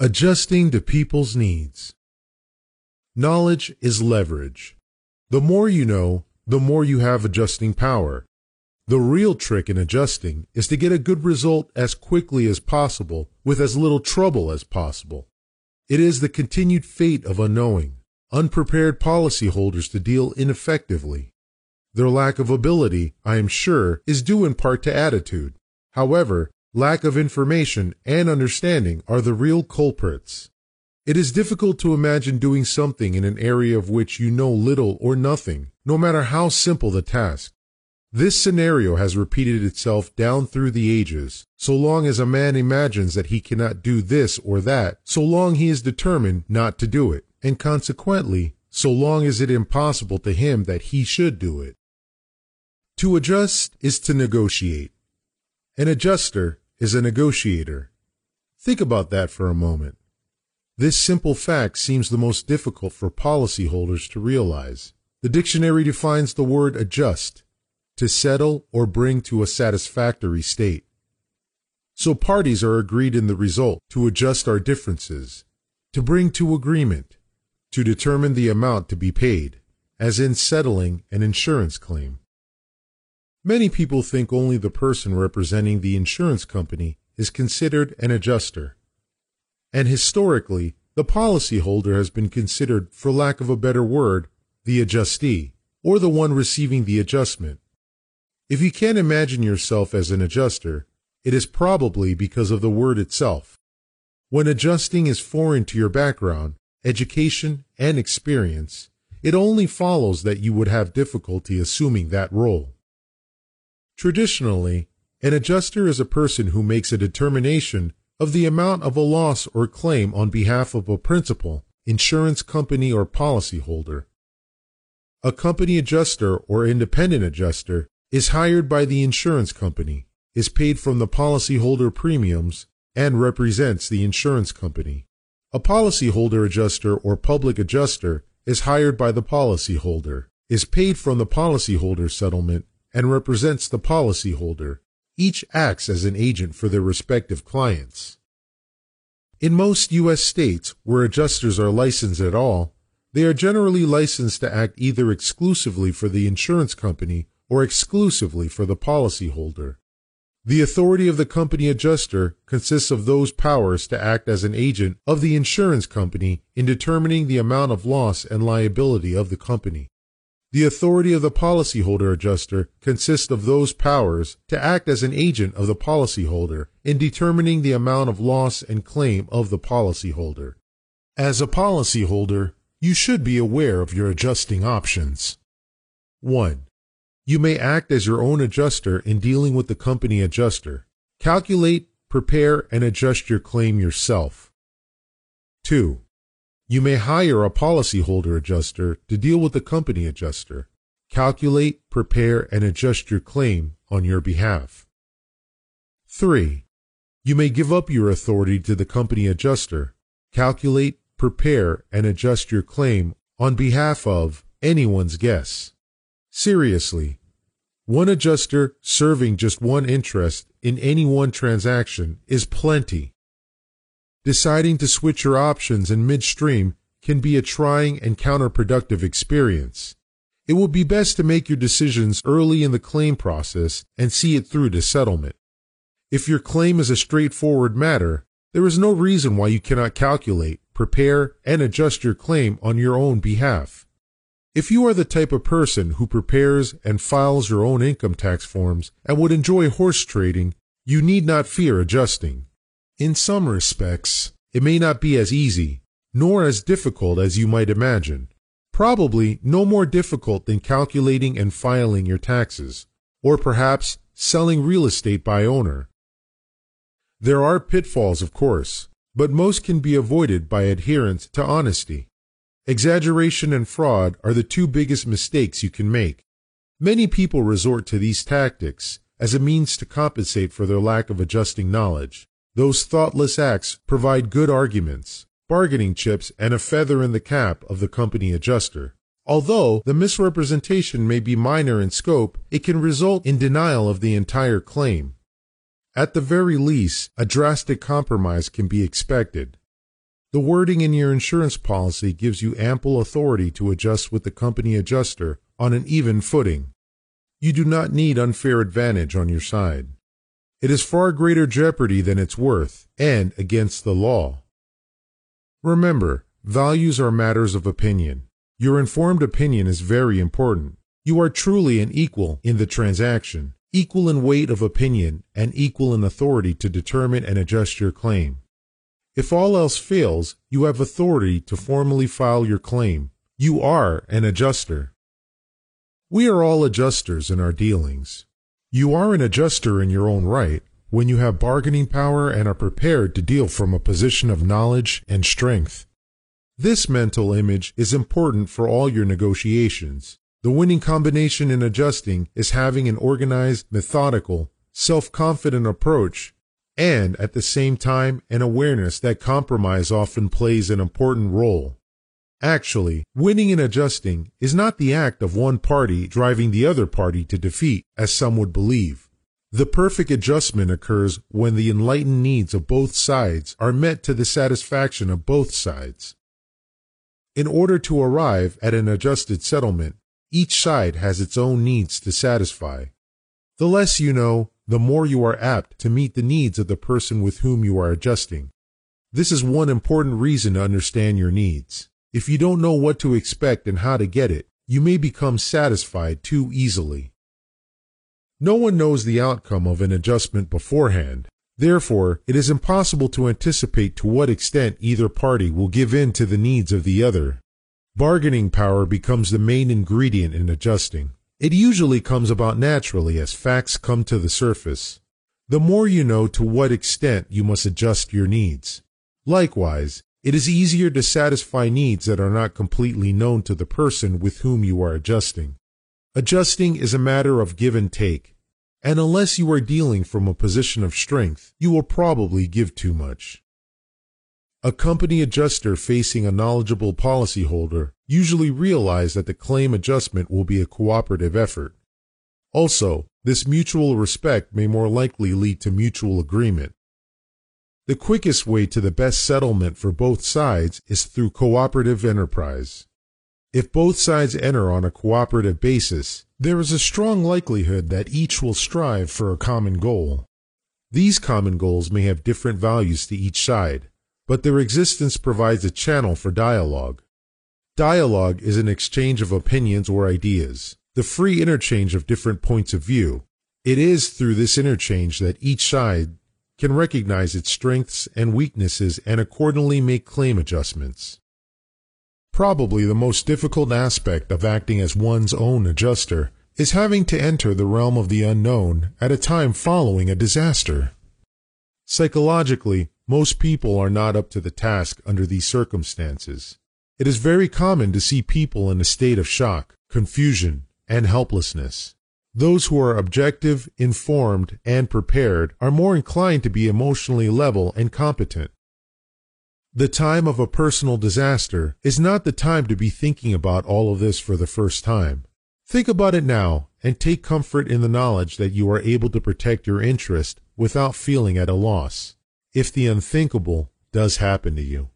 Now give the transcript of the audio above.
Adjusting to people's needs. Knowledge is leverage. The more you know, the more you have adjusting power. The real trick in adjusting is to get a good result as quickly as possible with as little trouble as possible. It is the continued fate of unknowing, unprepared policyholders to deal ineffectively. Their lack of ability, I am sure, is due in part to attitude. However, lack of information and understanding are the real culprits. It is difficult to imagine doing something in an area of which you know little or nothing, no matter how simple the task. This scenario has repeated itself down through the ages. So long as a man imagines that he cannot do this or that, so long he is determined not to do it, and consequently, so long is it impossible to him that he should do it. To adjust is to negotiate. An adjuster is a negotiator. Think about that for a moment. This simple fact seems the most difficult for policyholders to realize. The dictionary defines the word adjust to settle or bring to a satisfactory state. So parties are agreed in the result to adjust our differences, to bring to agreement, to determine the amount to be paid, as in settling an insurance claim. Many people think only the person representing the insurance company is considered an adjuster. And historically, the policyholder has been considered, for lack of a better word, the adjustee, or the one receiving the adjustment. If you can't imagine yourself as an adjuster, it is probably because of the word itself. When adjusting is foreign to your background, education, and experience, it only follows that you would have difficulty assuming that role. Traditionally, an adjuster is a person who makes a determination of the amount of a loss or claim on behalf of a principal, insurance company, or policyholder. A company adjuster or independent adjuster is hired by the insurance company, is paid from the policyholder premiums, and represents the insurance company. A policyholder adjuster or public adjuster is hired by the policyholder, is paid from the policyholder settlement, and represents the policyholder. Each acts as an agent for their respective clients. In most U.S. states where adjusters are licensed at all, they are generally licensed to act either exclusively for the insurance company or exclusively for the policyholder. The authority of the company adjuster consists of those powers to act as an agent of the insurance company in determining the amount of loss and liability of the company. The authority of the policyholder adjuster consists of those powers to act as an agent of the policyholder in determining the amount of loss and claim of the policyholder. As a policyholder, you should be aware of your adjusting options. 1. You may act as your own adjuster in dealing with the company adjuster. Calculate, prepare, and adjust your claim yourself. 2. You may hire a policyholder adjuster to deal with the company adjuster. Calculate, prepare, and adjust your claim on your behalf. 3. You may give up your authority to the company adjuster. Calculate, prepare, and adjust your claim on behalf of anyone's guess. Seriously, one adjuster serving just one interest in any one transaction is plenty. Deciding to switch your options in midstream can be a trying and counterproductive experience. It would be best to make your decisions early in the claim process and see it through to settlement. If your claim is a straightforward matter, there is no reason why you cannot calculate, prepare, and adjust your claim on your own behalf. If you are the type of person who prepares and files your own income tax forms and would enjoy horse trading, you need not fear adjusting. In some respects, it may not be as easy, nor as difficult as you might imagine. Probably no more difficult than calculating and filing your taxes, or perhaps selling real estate by owner. There are pitfalls, of course, but most can be avoided by adherence to honesty. Exaggeration and fraud are the two biggest mistakes you can make. Many people resort to these tactics as a means to compensate for their lack of adjusting knowledge. Those thoughtless acts provide good arguments, bargaining chips, and a feather in the cap of the company adjuster. Although the misrepresentation may be minor in scope, it can result in denial of the entire claim. At the very least, a drastic compromise can be expected. The wording in your insurance policy gives you ample authority to adjust with the company adjuster on an even footing. You do not need unfair advantage on your side. It is far greater jeopardy than it's worth and against the law. Remember, values are matters of opinion. Your informed opinion is very important. You are truly an equal in the transaction, equal in weight of opinion, and equal in authority to determine and adjust your claim. If all else fails, you have authority to formally file your claim. You are an adjuster. We are all adjusters in our dealings. You are an adjuster in your own right when you have bargaining power and are prepared to deal from a position of knowledge and strength. This mental image is important for all your negotiations. The winning combination in adjusting is having an organized, methodical, self confident approach and at the same time an awareness that compromise often plays an important role. Actually, winning and adjusting is not the act of one party driving the other party to defeat, as some would believe. The perfect adjustment occurs when the enlightened needs of both sides are met to the satisfaction of both sides. In order to arrive at an adjusted settlement, each side has its own needs to satisfy. The less you know, the more you are apt to meet the needs of the person with whom you are adjusting. This is one important reason to understand your needs. If you don't know what to expect and how to get it, you may become satisfied too easily. No one knows the outcome of an adjustment beforehand. Therefore, it is impossible to anticipate to what extent either party will give in to the needs of the other. Bargaining power becomes the main ingredient in adjusting. It usually comes about naturally as facts come to the surface. The more you know to what extent you must adjust your needs. Likewise, it is easier to satisfy needs that are not completely known to the person with whom you are adjusting. Adjusting is a matter of give and take, and unless you are dealing from a position of strength, you will probably give too much. A company adjuster facing a knowledgeable policyholder usually realize that the claim adjustment will be a cooperative effort. Also, this mutual respect may more likely lead to mutual agreement. The quickest way to the best settlement for both sides is through cooperative enterprise. If both sides enter on a cooperative basis, there is a strong likelihood that each will strive for a common goal. These common goals may have different values to each side, but their existence provides a channel for dialogue. Dialogue is an exchange of opinions or ideas, the free interchange of different points of view. It is through this interchange that each side can recognize its strengths and weaknesses and accordingly make claim adjustments. Probably the most difficult aspect of acting as one's own adjuster is having to enter the realm of the unknown at a time following a disaster. Psychologically, most people are not up to the task under these circumstances. It is very common to see people in a state of shock, confusion, and helplessness. Those who are objective, informed, and prepared are more inclined to be emotionally level and competent. The time of a personal disaster is not the time to be thinking about all of this for the first time. Think about it now and take comfort in the knowledge that you are able to protect your interest without feeling at a loss if the unthinkable does happen to you.